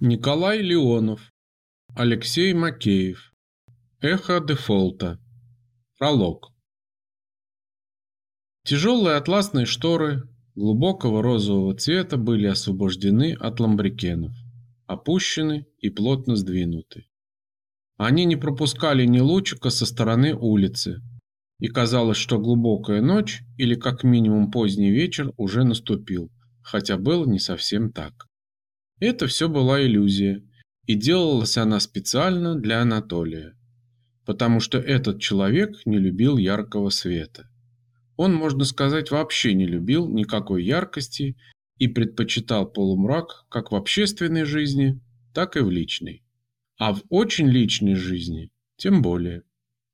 Николай Леонов, Алексей Макеев. Эхо дефолта. Пролог. Тяжелые атласные шторы глубокого розового цвета были освобождены от ламбрикенов, опущены и плотно сдвинуты. Они не пропускали ни лучика со стороны улицы, и казалось, что глубокая ночь или как минимум поздний вечер уже наступил, хотя было не совсем так. Это все была иллюзия, и делалась она специально для Анатолия, потому что этот человек не любил яркого света. Он, можно сказать, вообще не любил никакой яркости и предпочитал полумрак как в общественной жизни, так и в личной. А в очень личной жизни тем более.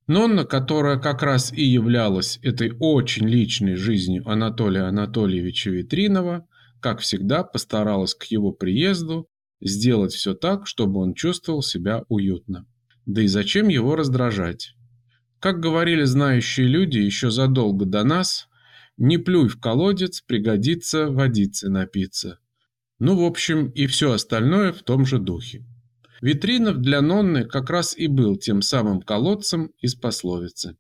Нонна, которая как раз и являлась этой очень личной жизнью Анатолия Анатольевича Витринова, как всегда, постаралась к его приезду сделать все так, чтобы он чувствовал себя уютно. Да и зачем его раздражать? Как говорили знающие люди еще задолго до нас, не плюй в колодец, пригодится водицы напиться. Ну, в общем, и все остальное в том же духе. Витринов для Нонны как раз и был тем самым колодцем из пословицы.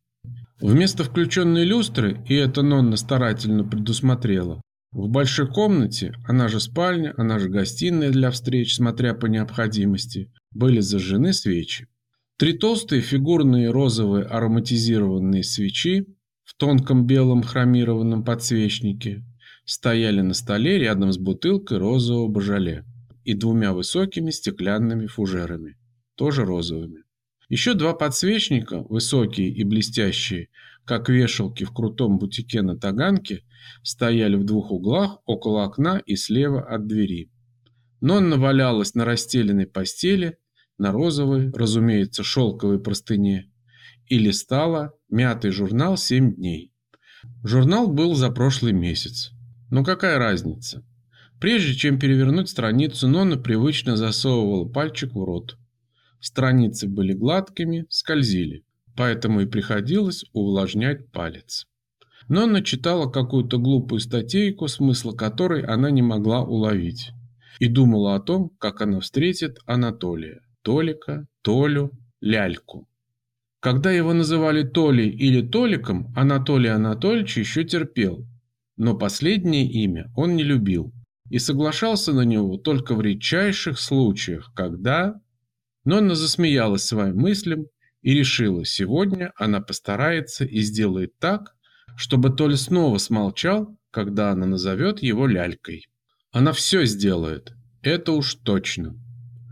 Вместо включенной люстры, и это Нонна старательно предусмотрела, в большой комнате, она же спальня, она же гостиная для встреч, смотря по необходимости, были зажжены свечи. Три толстые фигурные розовые ароматизированные свечи в тонком белом хромированном подсвечнике стояли на столе рядом с бутылкой розового божале и двумя высокими стеклянными фужерами, тоже розовыми. Еще два подсвечника, высокие и блестящие, как вешалки в крутом бутике на Таганке, стояли в двух углах около окна и слева от двери. Нонна валялась на расстеленной постели, на розовой, разумеется, шелковой простыне, и листала мятый журнал «Семь дней». Журнал был за прошлый месяц. Но какая разница? Прежде чем перевернуть страницу, Нонна привычно засовывала пальчик в рот. Страницы были гладкими, скользили, поэтому и приходилось увлажнять палец. Нонна читала какую-то глупую статейку, смысла которой она не могла уловить, и думала о том, как она встретит Анатолия, Толика, Толю, Ляльку. Когда его называли Толей или Толиком, Анатолий Анатольевич еще терпел, но последнее имя он не любил и соглашался на него только в редчайших случаях, когда... Нонна засмеялась своим мыслям и решила, сегодня она постарается и сделает так, чтобы Толя снова смолчал, когда она назовет его лялькой. Она все сделает, это уж точно.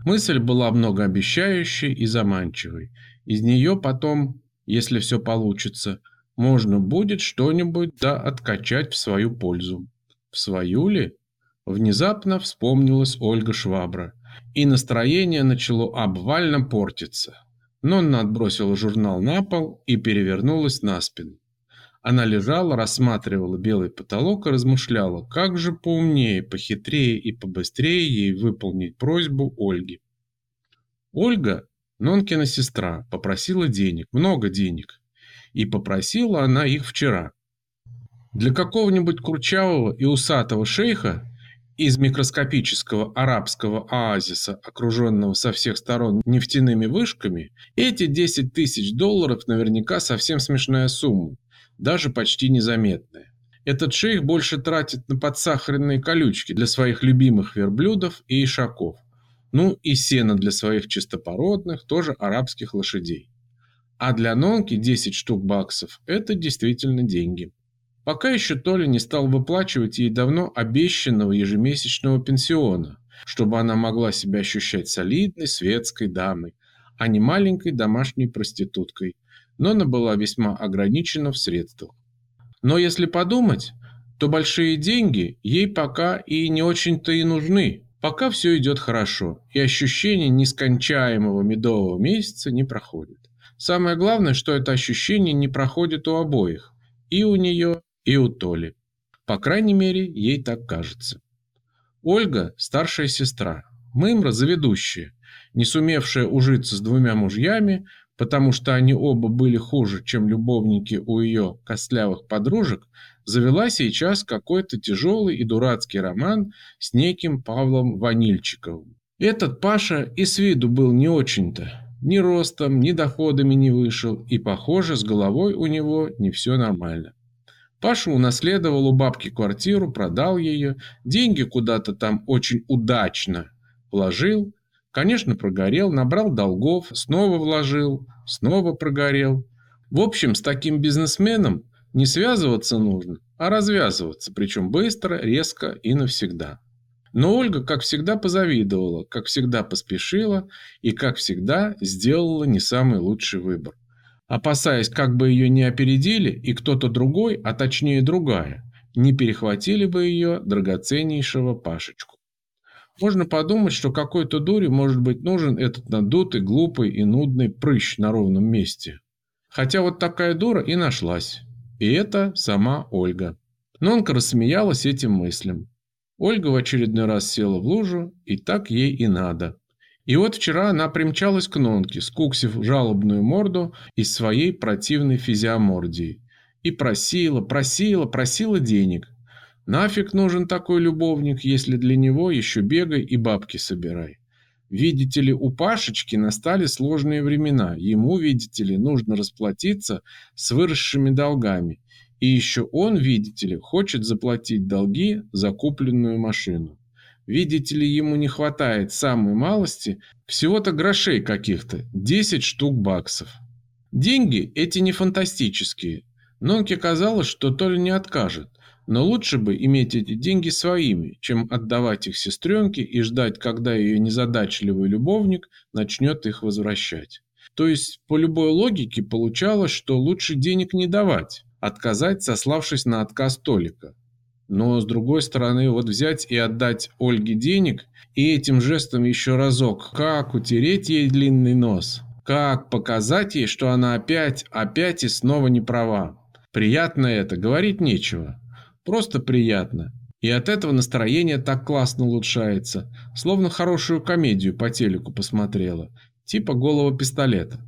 Мысль была многообещающей и заманчивой. Из нее потом, если все получится, можно будет что-нибудь да откачать в свою пользу. В свою ли? Внезапно вспомнилась Ольга Швабра, и настроение начало обвально портиться. Нонна отбросила журнал на пол и перевернулась на спину. Она лежала, рассматривала белый потолок и размышляла, как же поумнее, похитрее и побыстрее ей выполнить просьбу Ольги. Ольга, Нонкина сестра, попросила денег, много денег. И попросила она их вчера. Для какого-нибудь курчавого и усатого шейха из микроскопического арабского оазиса, окруженного со всех сторон нефтяными вышками, эти 10 тысяч долларов наверняка совсем смешная сумма даже почти незаметная. Этот шейх больше тратит на подсахарные колючки для своих любимых верблюдов и ишаков. Ну и сено для своих чистопородных, тоже арабских лошадей. А для Нонки 10 штук баксов – это действительно деньги. Пока еще Толя не стал выплачивать ей давно обещанного ежемесячного пенсиона, чтобы она могла себя ощущать солидной светской дамой, а не маленькой домашней проституткой, но она была весьма ограничена в средствах. Но если подумать, то большие деньги ей пока и не очень-то и нужны, пока все идет хорошо, и ощущение нескончаемого медового месяца не проходит. Самое главное, что это ощущение не проходит у обоих, и у нее, и у Толи. По крайней мере, ей так кажется. Ольга – старшая сестра, Мымра – заведущая, не сумевшая ужиться с двумя мужьями, потому что они оба были хуже, чем любовники у ее костлявых подружек, завела сейчас какой-то тяжелый и дурацкий роман с неким Павлом Ванильчиковым. Этот Паша и с виду был не очень-то. Ни ростом, ни доходами не вышел, и, похоже, с головой у него не все нормально. Паша унаследовал у бабки квартиру, продал ее, деньги куда-то там очень удачно вложил, конечно, прогорел, набрал долгов, снова вложил, снова прогорел. В общем, с таким бизнесменом не связываться нужно, а развязываться, причем быстро, резко и навсегда. Но Ольга, как всегда, позавидовала, как всегда поспешила и, как всегда, сделала не самый лучший выбор. Опасаясь, как бы ее не опередили, и кто-то другой, а точнее другая, не перехватили бы ее драгоценнейшего Пашечку. Можно подумать, что какой-то дуре может быть нужен этот надутый, глупый и нудный прыщ на ровном месте. Хотя вот такая дура и нашлась. И это сама Ольга. Нонка рассмеялась этим мыслям. Ольга в очередной раз села в лужу, и так ей и надо. И вот вчера она примчалась к Нонке, скуксив жалобную морду из своей противной физиомордии. И просила, просила, просила денег. Нафиг нужен такой любовник, если для него еще бегай и бабки собирай. Видите ли, у Пашечки настали сложные времена. Ему, видите ли, нужно расплатиться с выросшими долгами. И еще он, видите ли, хочет заплатить долги за купленную машину. Видите ли, ему не хватает самой малости всего-то грошей каких-то, 10 штук баксов. Деньги эти не фантастические. Нонке казалось, что Толя не откажет, но лучше бы иметь эти деньги своими, чем отдавать их сестренке и ждать, когда ее незадачливый любовник начнет их возвращать. То есть, по любой логике получалось, что лучше денег не давать, отказать, сославшись на отказ Толика. Но, с другой стороны, вот взять и отдать Ольге денег, и этим жестом еще разок, как утереть ей длинный нос, как показать ей, что она опять, опять и снова не права. Приятно это, говорить нечего. Просто приятно. И от этого настроение так классно улучшается, словно хорошую комедию по телеку посмотрела, типа голого пистолета.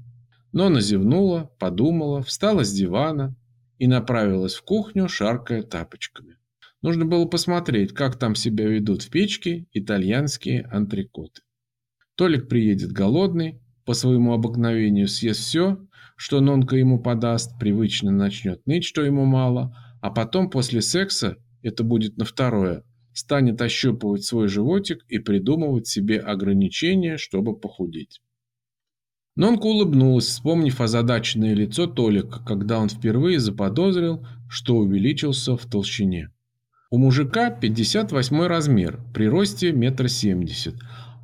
Но она зевнула, подумала, встала с дивана, и направилась в кухню, шаркая тапочками. Нужно было посмотреть, как там себя ведут в печке итальянские антрикоты. Толик приедет голодный, по своему обыкновению съест все, что Нонка ему подаст, привычно начнет ныть, что ему мало, а потом после секса, это будет на второе, станет ощупывать свой животик и придумывать себе ограничения, чтобы похудеть. Нонка улыбнулась, вспомнив озадаченное лицо Толика, когда он впервые заподозрил, что увеличился в толщине. У мужика 58 размер, при росте метр семьдесят,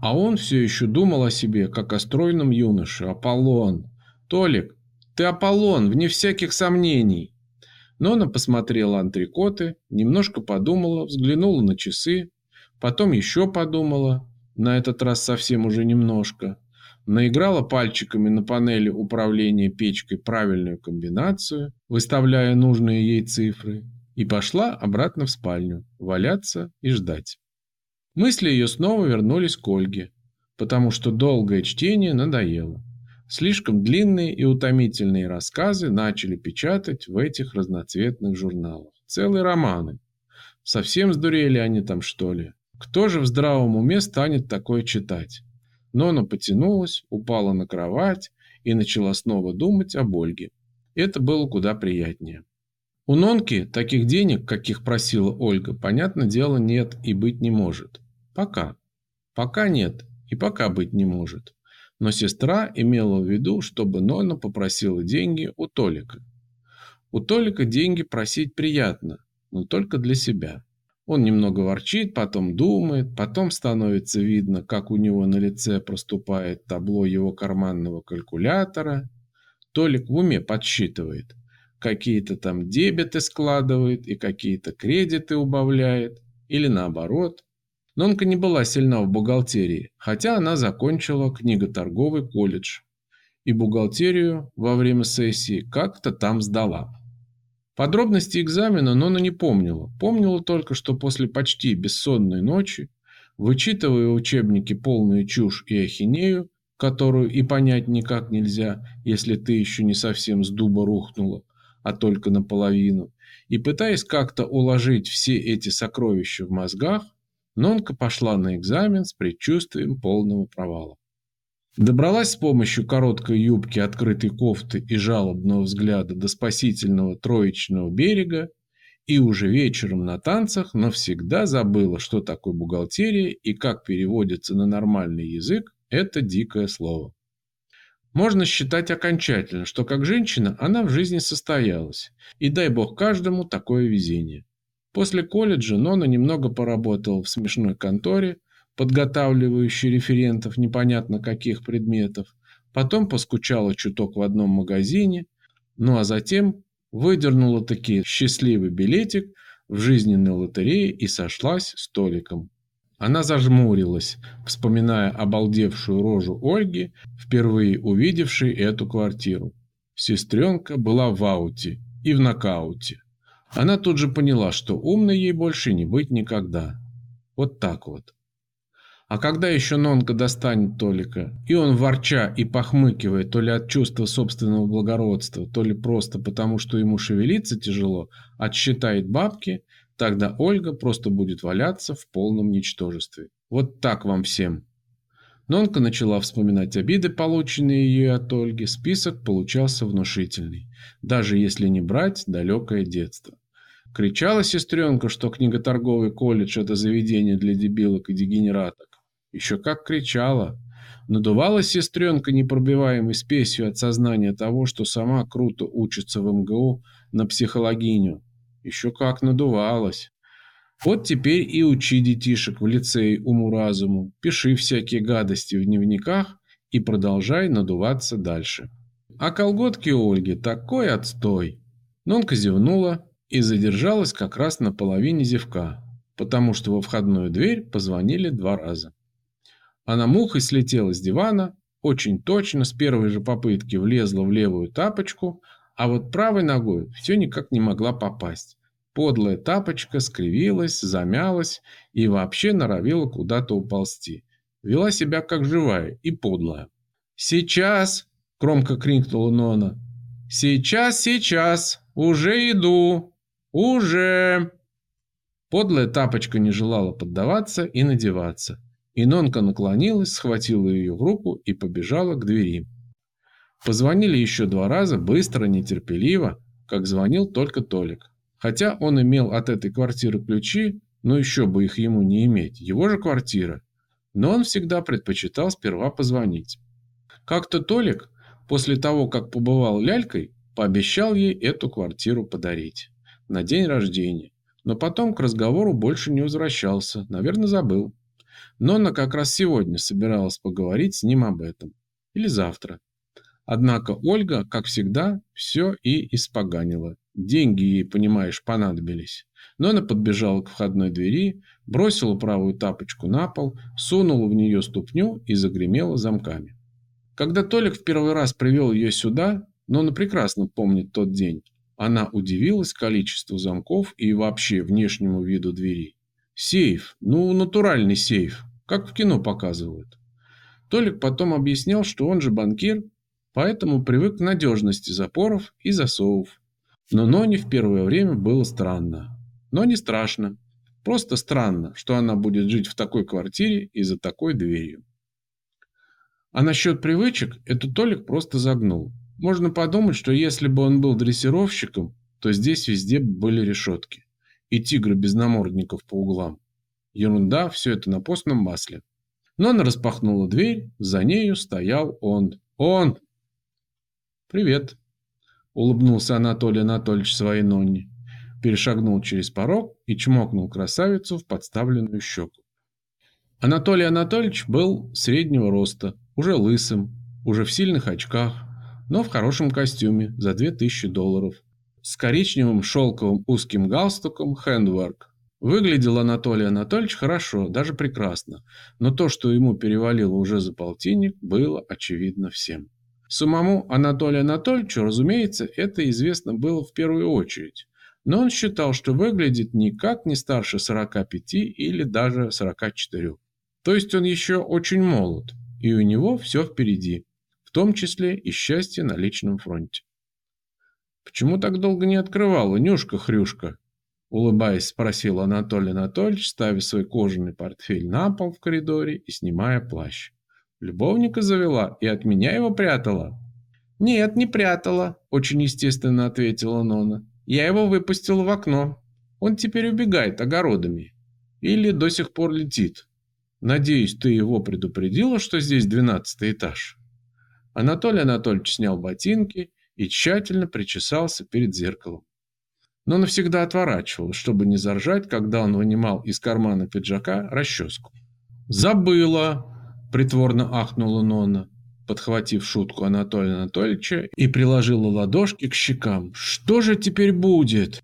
а он все еще думал о себе, как о стройном юноше. Аполлон. Толик, ты Аполлон, вне всяких сомнений. Нона посмотрела антрикоты, немножко подумала, взглянула на часы, потом еще подумала, на этот раз совсем уже немножко – наиграла пальчиками на панели управления печкой правильную комбинацию, выставляя нужные ей цифры, и пошла обратно в спальню, валяться и ждать. Мысли ее снова вернулись к Ольге, потому что долгое чтение надоело. Слишком длинные и утомительные рассказы начали печатать в этих разноцветных журналах. Целые романы. Совсем сдурели они там, что ли? Кто же в здравом уме станет такое читать? Нона потянулась, упала на кровать и начала снова думать об Ольге. Это было куда приятнее. У Нонки таких денег, каких просила Ольга, понятно дело, нет и быть не может. Пока. Пока нет и пока быть не может. Но сестра имела в виду, чтобы Нона попросила деньги у Толика. У Толика деньги просить приятно, но только для себя. Он немного ворчит, потом думает, потом становится видно, как у него на лице проступает табло его карманного калькулятора. Толик в уме подсчитывает. Какие-то там дебеты складывает и какие-то кредиты убавляет. Или наоборот. Нонка не была сильна в бухгалтерии, хотя она закончила книготорговый колледж. И бухгалтерию во время сессии как-то там сдала. Подробности экзамена Нона не помнила. Помнила только, что после почти бессонной ночи, вычитывая учебники полную чушь и ахинею, которую и понять никак нельзя, если ты еще не совсем с дуба рухнула, а только наполовину, и пытаясь как-то уложить все эти сокровища в мозгах, Нонка пошла на экзамен с предчувствием полного провала. Добралась с помощью короткой юбки, открытой кофты и жалобного взгляда до спасительного троечного берега и уже вечером на танцах навсегда забыла, что такое бухгалтерия и как переводится на нормальный язык это дикое слово. Можно считать окончательно, что как женщина она в жизни состоялась, и дай бог каждому такое везение. После колледжа Нона немного поработала в смешной конторе, подготавливающей референтов непонятно каких предметов, потом поскучала чуток в одном магазине, ну а затем выдернула таки счастливый билетик в жизненной лотерее и сошлась с Толиком. Она зажмурилась, вспоминая обалдевшую рожу Ольги, впервые увидевшей эту квартиру. Сестренка была в ауте и в нокауте. Она тут же поняла, что умной ей больше не быть никогда. Вот так вот. А когда еще Нонка достанет Толика, и он ворча и похмыкивая то ли от чувства собственного благородства, то ли просто потому, что ему шевелиться тяжело, отсчитает бабки, тогда Ольга просто будет валяться в полном ничтожестве. Вот так вам всем. Нонка начала вспоминать обиды, полученные ею от Ольги. Список получался внушительный, даже если не брать далекое детство. Кричала сестренка, что книготорговый колледж – это заведение для дебилок и дегенераток. Еще как кричала. Надувалась сестренка непробиваемой спесью от сознания того, что сама круто учится в МГУ на психологиню. Еще как надувалась. Вот теперь и учи детишек в лицее уму-разуму, пиши всякие гадости в дневниках и продолжай надуваться дальше. А колготки у Ольги такой отстой. Нонка зевнула и задержалась как раз на половине зевка, потому что во входную дверь позвонили два раза. Она мухой слетела с дивана, очень точно, с первой же попытки влезла в левую тапочку, а вот правой ногой все никак не могла попасть. Подлая тапочка скривилась, замялась и вообще норовила куда-то уползти. Вела себя как живая и подлая. «Сейчас!» – громко крикнула Нона. «Сейчас, сейчас! Уже иду! Уже!» Подлая тапочка не желала поддаваться и надеваться. Инонка наклонилась, схватила ее в руку и побежала к двери. Позвонили еще два раза, быстро, нетерпеливо, как звонил только Толик. Хотя он имел от этой квартиры ключи, но еще бы их ему не иметь, его же квартира. Но он всегда предпочитал сперва позвонить. Как-то Толик, после того, как побывал лялькой, пообещал ей эту квартиру подарить. На день рождения. Но потом к разговору больше не возвращался, наверное, забыл. Нонна как раз сегодня собиралась поговорить с ним об этом. Или завтра. Однако Ольга, как всегда, все и испоганила. Деньги ей, понимаешь, понадобились. Нонна подбежала к входной двери, бросила правую тапочку на пол, сунула в нее ступню и загремела замками. Когда Толик в первый раз привел ее сюда, Нонна прекрасно помнит тот день, она удивилась количеству замков и вообще внешнему виду двери. Сейф, ну натуральный сейф, как в кино показывают. Толик потом объяснял, что он же банкир, поэтому привык к надежности запоров и засовов. Но Ноне в первое время было странно. Но не страшно. Просто странно, что она будет жить в такой квартире и за такой дверью. А насчет привычек, это Толик просто загнул. Можно подумать, что если бы он был дрессировщиком, то здесь везде были решетки. И тигры без намордников по углам. Ерунда, все это на постном масле. Но она распахнула дверь, за нею стоял он. Он! «Привет!» – улыбнулся Анатолий Анатольевич своей Нонне. Перешагнул через порог и чмокнул красавицу в подставленную щеку. Анатолий Анатольевич был среднего роста, уже лысым, уже в сильных очках, но в хорошем костюме за 2000 долларов, с коричневым шелковым узким галстуком «Handwork», Выглядел Анатолий Анатольевич хорошо, даже прекрасно, но то, что ему перевалило уже за полтинник, было очевидно всем. Самому Анатолию Анатольевичу, разумеется, это известно было в первую очередь, но он считал, что выглядит никак не старше 45 или даже 44. То есть он еще очень молод, и у него все впереди, в том числе и счастье на личном фронте. «Почему так долго не открывала, Нюшка-хрюшка?» Улыбаясь, спросил Анатолий Анатольевич, ставя свой кожаный портфель на пол в коридоре и снимая плащ. Любовника завела и от меня его прятала? Нет, не прятала, очень естественно ответила Нона. Я его выпустила в окно. Он теперь убегает огородами. Или до сих пор летит. Надеюсь, ты его предупредила, что здесь двенадцатый этаж? Анатолий Анатольевич снял ботинки и тщательно причесался перед зеркалом. Но навсегда отворачивал, чтобы не заржать, когда он вынимал из кармана пиджака расческу. «Забыла!» – притворно ахнула Нонна, подхватив шутку Анатолия Анатольевича и приложила ладошки к щекам. «Что же теперь будет?»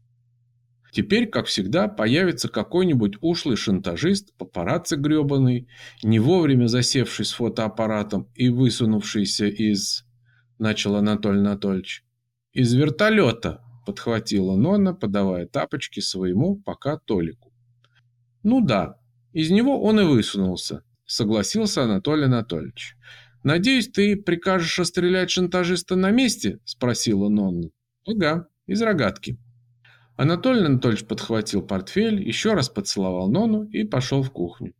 Теперь, как всегда, появится какой-нибудь ушлый шантажист, папарацци гребаный, не вовремя засевший с фотоаппаратом и высунувшийся из... Начал Анатолий Анатольевич. Из вертолета, подхватила Нонна, подавая тапочки своему пока Толику. Ну да, из него он и высунулся, согласился Анатолий Анатольевич. Надеюсь, ты прикажешь расстрелять шантажиста на месте? спросила Нонна. Ага, из рогатки. Анатолий Анатольевич подхватил портфель, еще раз поцеловал Нону и пошел в кухню.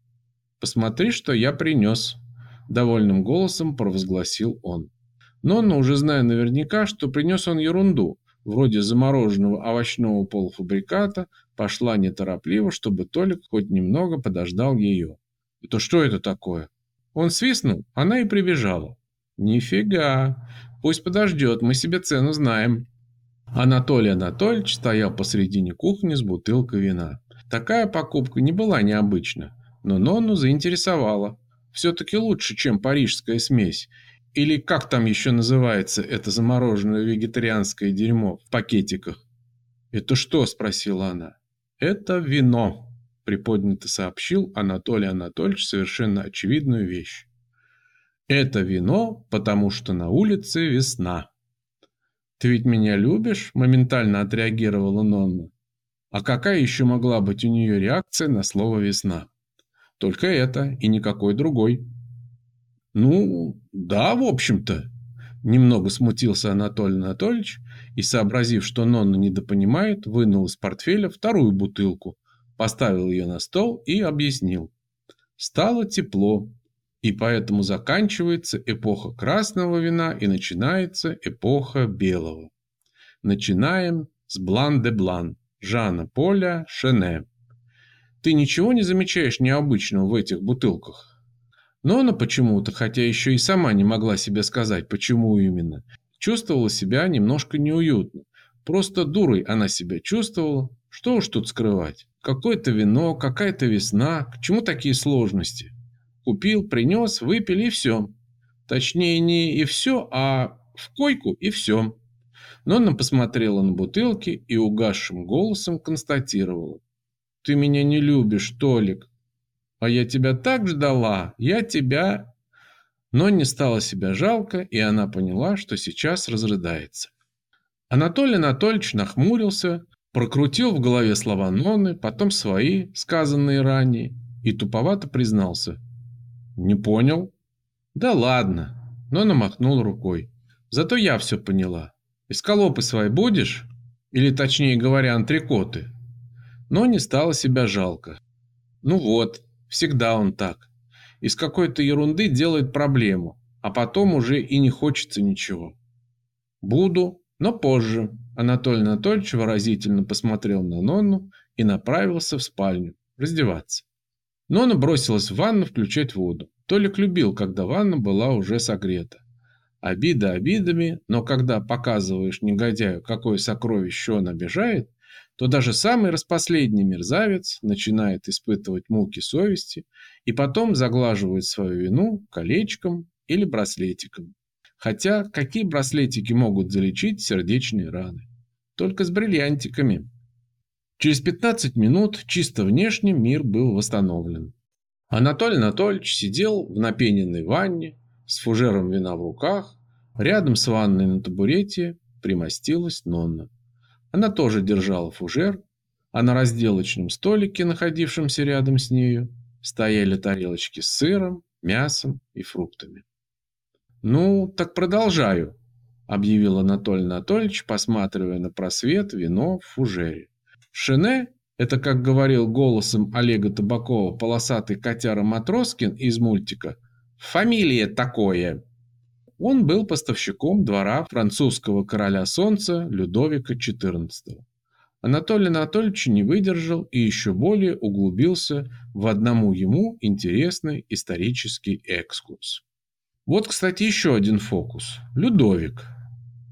«Посмотри, что я принес», – довольным голосом провозгласил он. Нонна, уже зная наверняка, что принес он ерунду, вроде замороженного овощного полуфабриката, пошла неторопливо, чтобы Толик хоть немного подождал ее. «Это что это такое?» Он свистнул, она и прибежала. «Нифига! Пусть подождет, мы себе цену знаем», Анатолий Анатольевич стоял посредине кухни с бутылкой вина. Такая покупка не была необычна, но Нонну заинтересовала. Все-таки лучше, чем парижская смесь. Или как там еще называется это замороженное вегетарианское дерьмо в пакетиках? «Это что?» – спросила она. «Это вино», – приподнято сообщил Анатолий Анатольевич совершенно очевидную вещь. «Это вино, потому что на улице весна». «Ты ведь меня любишь?» – моментально отреагировала Нонна. А какая еще могла быть у нее реакция на слово «весна»? Только это и никакой другой. «Ну, да, в общем-то», – немного смутился Анатолий Анатольевич и, сообразив, что Нонна недопонимает, вынул из портфеля вторую бутылку, поставил ее на стол и объяснил. Стало тепло, и поэтому заканчивается эпоха красного вина и начинается эпоха белого. Начинаем с Блан-де-Блан, Жана Поля Шене. Ты ничего не замечаешь необычного в этих бутылках? Но она почему-то, хотя еще и сама не могла себе сказать, почему именно, чувствовала себя немножко неуютно. Просто дурой она себя чувствовала. Что уж тут скрывать. Какое-то вино, какая-то весна. К чему такие сложности? Купил, принес, выпили и все. Точнее, не и все, а в койку и все. Нонна посмотрела на бутылки и угасшим голосом констатировала. «Ты меня не любишь, Толик. А я тебя так ждала. Я тебя...» Но не стало себя жалко, и она поняла, что сейчас разрыдается. Анатолий Анатольевич нахмурился, прокрутил в голове слова Нонны, потом свои, сказанные ранее, и туповато признался. Не понял? Да ладно. Нона махнул рукой. Зато я все поняла. Эскалопы свои будешь? Или точнее говоря, антрикоты? Но не стало себя жалко. Ну вот, всегда он так. Из какой-то ерунды делает проблему, а потом уже и не хочется ничего. Буду, но позже. Анатолий Анатольевич выразительно посмотрел на Нонну и направился в спальню раздеваться. Нона бросилась в ванну включать воду. Толик любил, когда ванна была уже согрета. Обида обидами, но когда показываешь негодяю, какое сокровище он обижает, то даже самый распоследний мерзавец начинает испытывать муки совести и потом заглаживает свою вину колечком или браслетиком. Хотя какие браслетики могут залечить сердечные раны? Только с бриллиантиками. Через 15 минут чисто внешне мир был восстановлен. Анатолий Анатольевич сидел в напененной ванне с фужером вина в руках. Рядом с ванной на табурете примостилась Нонна. Она тоже держала фужер, а на разделочном столике, находившемся рядом с нею, стояли тарелочки с сыром, мясом и фруктами. «Ну, так продолжаю», – объявил Анатолий Анатольевич, посматривая на просвет вино в фужере. Шене Это, как говорил голосом Олега Табакова полосатый котяра Матроскин из мультика, «Фамилия такое». Он был поставщиком двора французского короля солнца Людовика XIV. Анатолий Анатольевич не выдержал и еще более углубился в одному ему интересный исторический экскурс. Вот, кстати, еще один фокус. Людовик.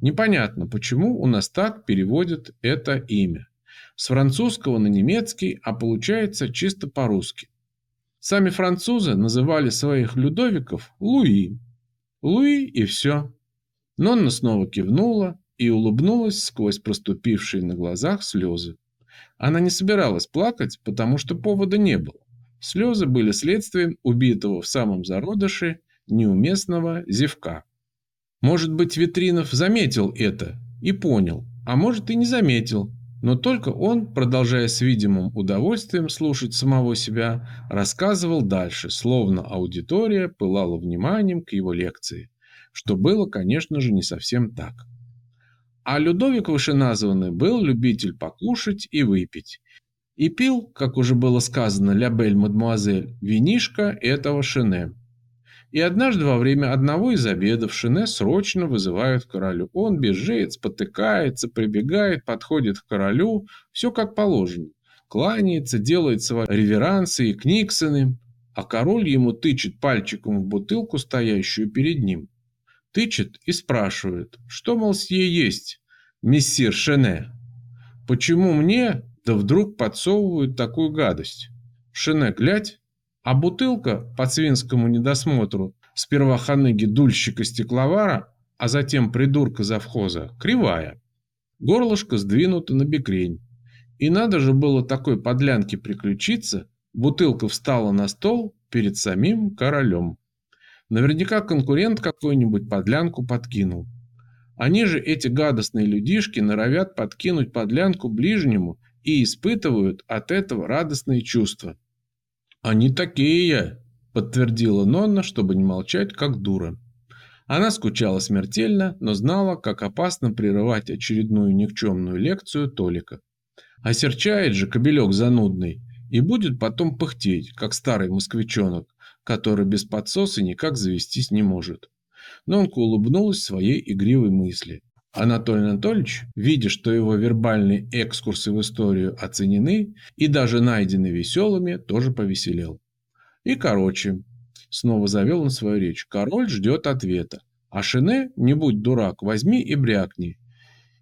Непонятно, почему у нас так переводят это имя. С французского на немецкий, а получается чисто по-русски. Сами французы называли своих Людовиков Луи. Луи и все. Нонна снова кивнула и улыбнулась сквозь проступившие на глазах слезы. Она не собиралась плакать, потому что повода не было. Слезы были следствием убитого в самом зародыше неуместного зевка. Может быть, Витринов заметил это и понял, а может и не заметил, но только он, продолжая с видимым удовольствием слушать самого себя, рассказывал дальше, словно аудитория пылала вниманием к его лекции, что было, конечно же, не совсем так. А Людовик вышеназванный был любитель покушать и выпить. И пил, как уже было сказано, ля бель мадмуазель, винишко этого Шене. И однажды во время одного из обедов Шине срочно вызывают королю. Он бежит, спотыкается, прибегает, подходит к королю. Все как положено. Кланяется, делает свои реверансы и книксоны. А король ему тычет пальчиком в бутылку, стоящую перед ним. Тычет и спрашивает, что, мол, сие есть, мессир Шене? Почему мне, да вдруг подсовывают такую гадость? Шене, глядь, а бутылка по свинскому недосмотру сперва ханыги дульщика-стекловара, а затем придурка завхоза, кривая. Горлышко сдвинуто на бекрень. И надо же было такой подлянке приключиться, бутылка встала на стол перед самим королем. Наверняка конкурент какой-нибудь подлянку подкинул. Они же, эти гадостные людишки, норовят подкинуть подлянку ближнему и испытывают от этого радостные чувства. «Они такие!» – подтвердила Нонна, чтобы не молчать, как дура. Она скучала смертельно, но знала, как опасно прерывать очередную никчемную лекцию Толика. Осерчает же кобелек занудный и будет потом пыхтеть, как старый москвичонок, который без подсоса никак завестись не может. Нонка улыбнулась своей игривой мысли. Анатолий Анатольевич, видя, что его вербальные экскурсы в историю оценены и даже найдены веселыми, тоже повеселел. И короче, снова завел он свою речь, король ждет ответа. А Шене, не будь дурак, возьми и брякни.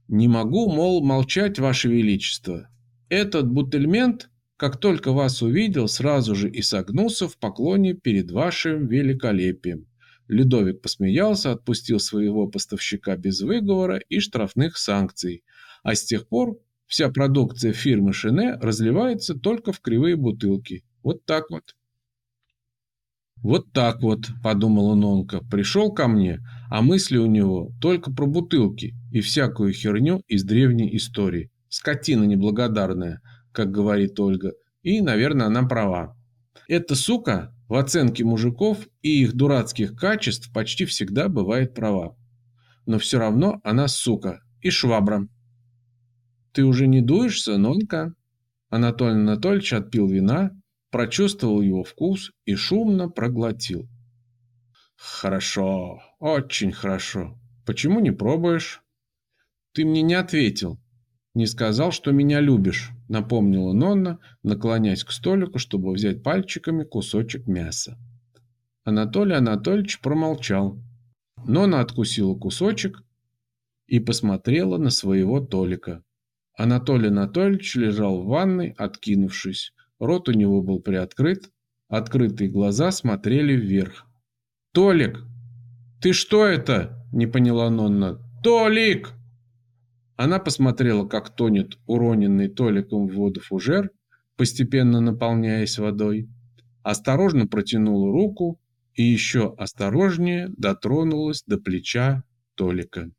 Не могу, мол, молчать, ваше величество. Этот бутельмент, как только вас увидел, сразу же и согнулся в поклоне перед вашим великолепием. Людовик посмеялся, отпустил своего поставщика без выговора и штрафных санкций. А с тех пор вся продукция фирмы Шине разливается только в кривые бутылки. Вот так вот. «Вот так вот», – подумала Нонка, – «пришел ко мне, а мысли у него только про бутылки и всякую херню из древней истории. Скотина неблагодарная, как говорит Ольга, и, наверное, она права. Эта сука в оценке мужиков и их дурацких качеств почти всегда бывает права. Но все равно она сука и швабра. «Ты уже не дуешься, Нонка?» Анатолий Анатольевич отпил вина, прочувствовал его вкус и шумно проглотил. «Хорошо, очень хорошо. Почему не пробуешь?» «Ты мне не ответил. Не сказал, что меня любишь», — напомнила Нонна, наклоняясь к столику, чтобы взять пальчиками кусочек мяса. Анатолий Анатольевич промолчал. Нонна откусила кусочек и посмотрела на своего Толика. Анатолий Анатольевич лежал в ванной, откинувшись. Рот у него был приоткрыт, открытые глаза смотрели вверх. «Толик! Ты что это?» – не поняла Нонна. «Толик!» Она посмотрела, как тонет уроненный Толиком в воду фужер, постепенно наполняясь водой, осторожно протянула руку и еще осторожнее дотронулась до плеча Толика.